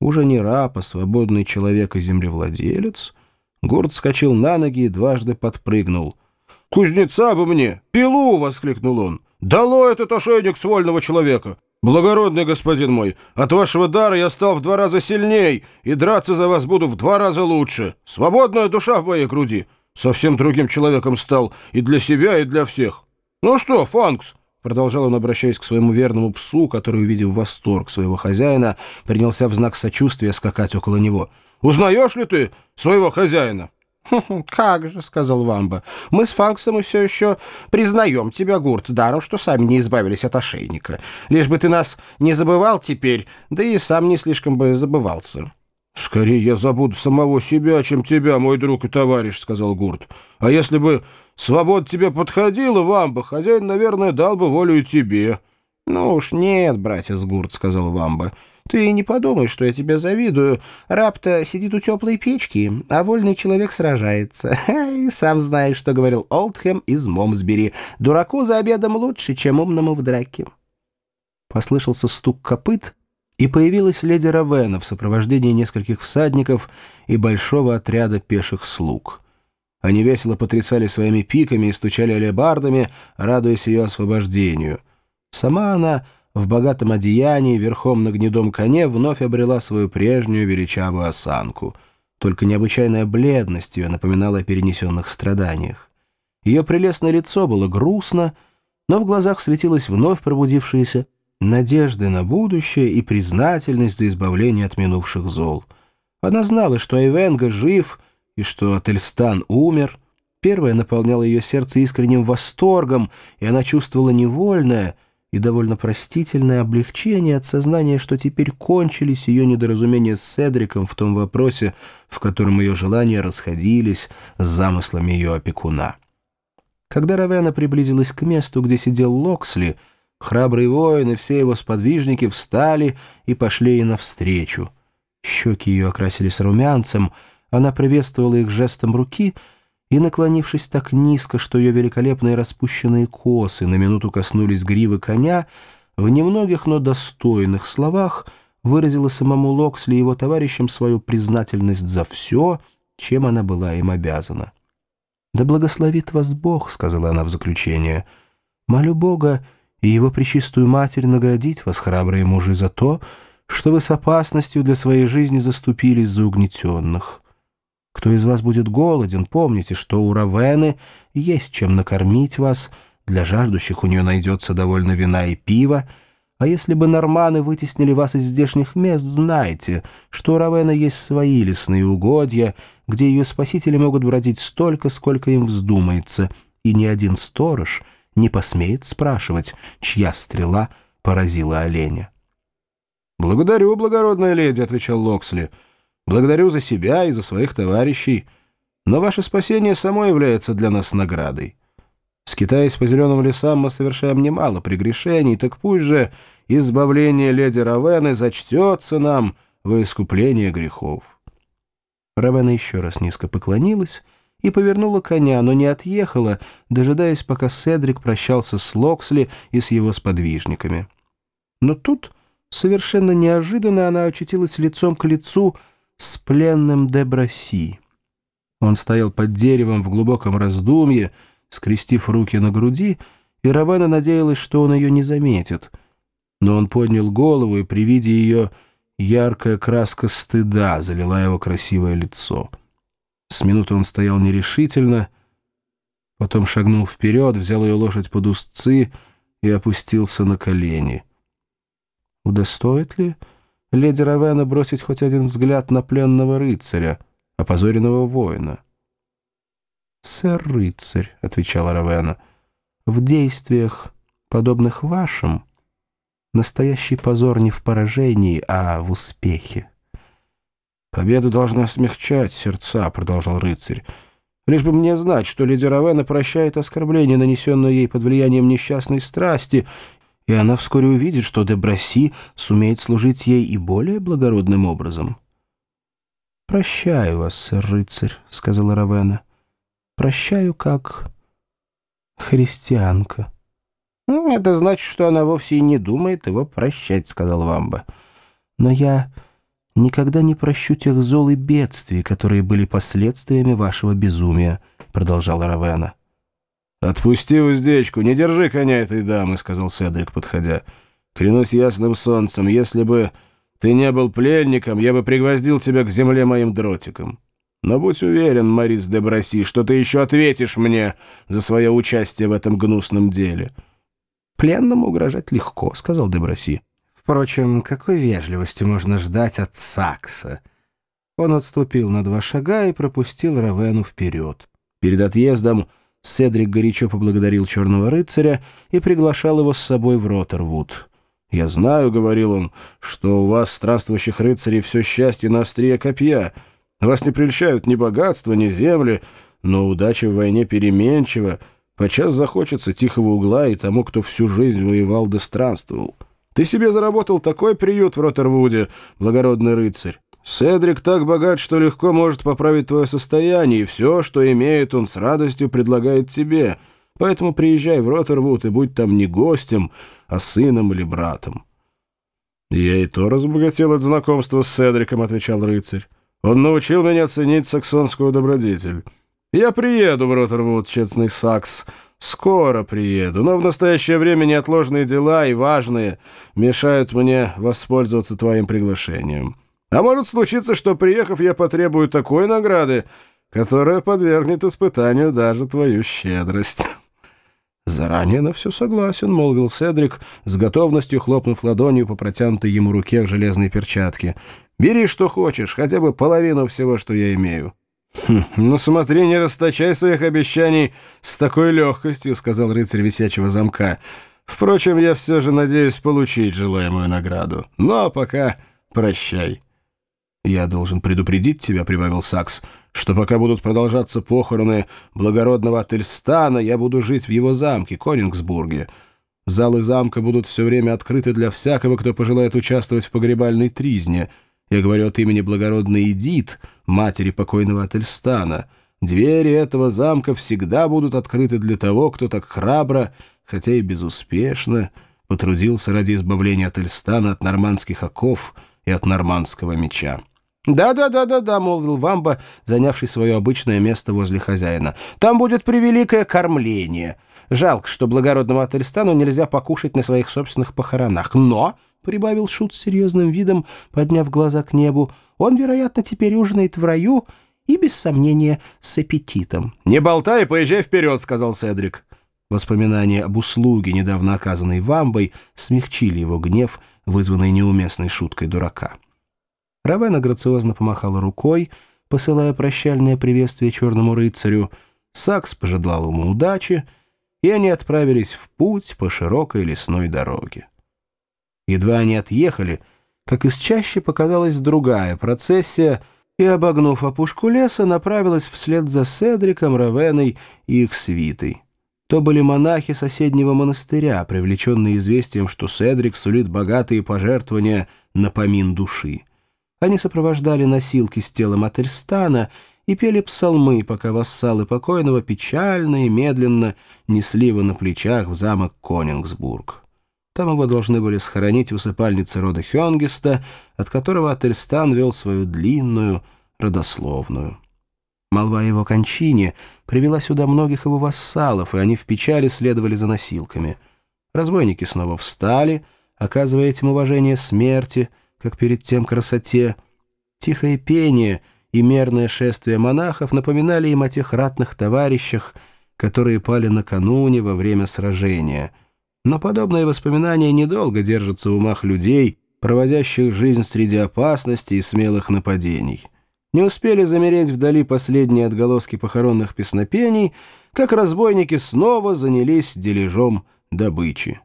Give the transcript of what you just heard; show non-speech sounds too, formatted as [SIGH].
Уже не раб, а свободный человек и землевладелец, Гурт вскочил на ноги и дважды подпрыгнул. «Кузнеца бы мне! Пилу!» — воскликнул он. «Дало этот ошейник с вольного человека! Благородный господин мой, от вашего дара я стал в два раза сильней, и драться за вас буду в два раза лучше. Свободная душа в моей груди. Совсем другим человеком стал и для себя, и для всех. Ну что, Фанкс?» Продолжал он, обращаясь к своему верному псу, который, увидев восторг своего хозяина, принялся в знак сочувствия скакать около него. «Узнаешь ли ты своего хозяина?» «Как же», — сказал Вамба, — «мы с Фанксом и все еще признаем тебя, Гурт, даром, что сами не избавились от ошейника. Лишь бы ты нас не забывал теперь, да и сам не слишком бы забывался». «Скорее я забуду самого себя, чем тебя, мой друг и товарищ», — сказал Гурт. «А если бы свобода тебе подходила, Вамба, хозяин, наверное, дал бы волю тебе». «Ну уж нет, братец Гурт», — сказал Вамба. «Ты не подумай, что я тебе завидую. Раб-то сидит у теплой печки, а вольный человек сражается. [LAUGHS] И сам знаешь, что говорил Олдхэм из Момсбери. Дураку за обедом лучше, чем умному в драке». Послышался стук копыт, и появилась леди Равена в сопровождении нескольких всадников и большого отряда пеших слуг. Они весело потрясали своими пиками и стучали алебардами, радуясь ее освобождению. Сама она в богатом одеянии, верхом на гнедом коне, вновь обрела свою прежнюю величавую осанку. Только необычайная бледность ее напоминала о перенесенных страданиях. Ее прелестное лицо было грустно, но в глазах светилась вновь пробудившаяся надежды на будущее и признательность за избавление от минувших зол. Она знала, что Айвенга жив и что Ательстан умер. Первое наполняло ее сердце искренним восторгом, и она чувствовала невольное и довольно простительное облегчение от сознания, что теперь кончились ее недоразумения с Седриком в том вопросе, в котором ее желания расходились с замыслами ее опекуна. Когда Равена приблизилась к месту, где сидел Локсли, — Храбрый воин и все его сподвижники встали и пошли ей навстречу. Щеки ее окрасились румянцем, она приветствовала их жестом руки и, наклонившись так низко, что ее великолепные распущенные косы на минуту коснулись гривы коня, в немногих, но достойных словах выразила самому Локсли и его товарищам свою признательность за все, чем она была им обязана. «Да благословит вас Бог», — сказала она в заключение. «Молю Бога, и его пречистую матерь наградить вас, храбрые мужи, за то, что вы с опасностью для своей жизни заступились за угнетенных. Кто из вас будет голоден, помните, что у Равены есть чем накормить вас, для жаждущих у нее найдется довольно вина и пива, а если бы норманы вытеснили вас из здешних мест, знайте, что у Равена есть свои лесные угодья, где ее спасители могут бродить столько, сколько им вздумается, и ни один сторож — не посмеет спрашивать, чья стрела поразила оленя. «Благодарю, благородная леди», — отвечал Локсли. «Благодарю за себя и за своих товарищей. Но ваше спасение само является для нас наградой. Скитаясь по зеленым лесам, мы совершаем немало прегрешений, так пусть же избавление леди Равены зачтется нам во искупление грехов». Равена еще раз низко поклонилась и повернула коня, но не отъехала, дожидаясь, пока Седрик прощался с Локсли и с его сподвижниками. Но тут, совершенно неожиданно, она очутилась лицом к лицу с пленным Деброси. Он стоял под деревом в глубоком раздумье, скрестив руки на груди, и Равана надеялась, что он ее не заметит. Но он поднял голову, и при виде ее яркая краска стыда залила его красивое лицо. С минуты он стоял нерешительно, потом шагнул вперед, взял ее лошадь под узцы и опустился на колени. Удостоит ли леди Равена бросить хоть один взгляд на пленного рыцаря, опозоренного воина? «Сэр рыцарь», — отвечала Равена, — «в действиях, подобных вашим, настоящий позор не в поражении, а в успехе». «Победа должна смягчать сердца», — продолжал рыцарь. «Лишь бы мне знать, что леди Равена прощает оскорбление, нанесенное ей под влиянием несчастной страсти, и она вскоре увидит, что Деброси сумеет служить ей и более благородным образом». «Прощаю вас, сэр рыцарь», — сказала Равена. «Прощаю как христианка». «Ну, «Это значит, что она вовсе и не думает его прощать», — сказал Вамба. «Но я никогда не прощу тех зол и бедствий, которые были последствиями вашего безумия», — продолжала Равена. «Отпусти уздечку, не держи коня этой дамы», — сказал Седрик, подходя. «Клянусь ясным солнцем, если бы ты не был пленником, я бы пригвоздил тебя к земле моим дротиком. Но будь уверен, Марис де Браси, что ты еще ответишь мне за свое участие в этом гнусном деле». «Пленному угрожать легко», — сказал де Браси. «Впрочем, какой вежливости можно ждать от Сакса?» Он отступил на два шага и пропустил Равену вперед. Перед отъездом Седрик горячо поблагодарил черного рыцаря и приглашал его с собой в Роттервуд. «Я знаю, — говорил он, — что у вас, странствующих рыцарей, все счастье на острие копья. Вас не прельщают ни богатства, ни земли, но удача в войне переменчива. Подчас захочется тихого угла и тому, кто всю жизнь воевал да странствовал. Ты себе заработал такой приют в Роттервуде, благородный рыцарь. Седрик так богат, что легко может поправить твое состояние, и все, что имеет, он с радостью предлагает тебе. Поэтому приезжай в Роттервуд и будь там не гостем, а сыном или братом». «Я и то разбогател от знакомства с Седриком», — отвечал рыцарь. «Он научил меня ценить саксонскую добродетель. Я приеду в Роттервуд, честный сакс, скоро приеду, но в настоящее время неотложные дела и важные мешают мне воспользоваться твоим приглашением». А может случиться, что, приехав, я потребую такой награды, которая подвергнет испытанию даже твою щедрость». «Заранее на все согласен», — молвил Седрик, с готовностью хлопнув ладонью по протянутой ему руке в железной перчатке. «Бери, что хочешь, хотя бы половину всего, что я имею». «Хм, «Ну смотри, не расточай своих обещаний с такой легкостью», — сказал рыцарь висячего замка. «Впрочем, я все же надеюсь получить желаемую награду. Но пока прощай». «Я должен предупредить тебя», — прибавил Сакс, «что пока будут продолжаться похороны благородного Ательстана, я буду жить в его замке, Конингсбурге. Залы замка будут все время открыты для всякого, кто пожелает участвовать в погребальной тризне. Я говорю от имени благородной Эдит, матери покойного Ательстана. Двери этого замка всегда будут открыты для того, кто так храбро, хотя и безуспешно, потрудился ради избавления Ательстана от нормандских оков и от нормандского меча. «Да-да-да-да-да», — молвил Вамба, занявший свое обычное место возле хозяина. «Там будет превеликое кормление. Жалко, что благородному Ательстану нельзя покушать на своих собственных похоронах. Но...» — прибавил Шут с серьезным видом, подняв глаза к небу. «Он, вероятно, теперь ужинает в раю и, без сомнения, с аппетитом». «Не болтай поезжай вперед», — сказал Седрик. Воспоминания об услуге, недавно оказанной Вамбой, смягчили его гнев, вызванный неуместной шуткой дурака. Равена грациозно помахала рукой, посылая прощальное приветствие черному рыцарю. Сакс пожелал ему удачи, и они отправились в путь по широкой лесной дороге. Едва они отъехали, как из чаще показалась другая процессия, и, обогнув опушку леса, направилась вслед за Седриком, Равеной и их свитой. То были монахи соседнего монастыря, привлеченные известием, что Седрик сулит богатые пожертвования на помин души. Они сопровождали носилки с телом Ательстана и пели псалмы, пока вассалы покойного печально и медленно несли его на плечах в замок Конингсбург. Там его должны были схоронить в усыпальнице рода Хёнгеста, от которого Ательстан вел свою длинную родословную. Молва о его кончине привела сюда многих его вассалов, и они в печали следовали за носилками. Разбойники снова встали, оказывая этим уважение смерти — как перед тем красоте. Тихое пение и мерное шествие монахов напоминали им о тех ратных товарищах, которые пали накануне во время сражения. Но подобные воспоминания недолго держатся в умах людей, проводящих жизнь среди опасностей и смелых нападений. Не успели замереть вдали последние отголоски похоронных песнопений, как разбойники снова занялись дележом добычи.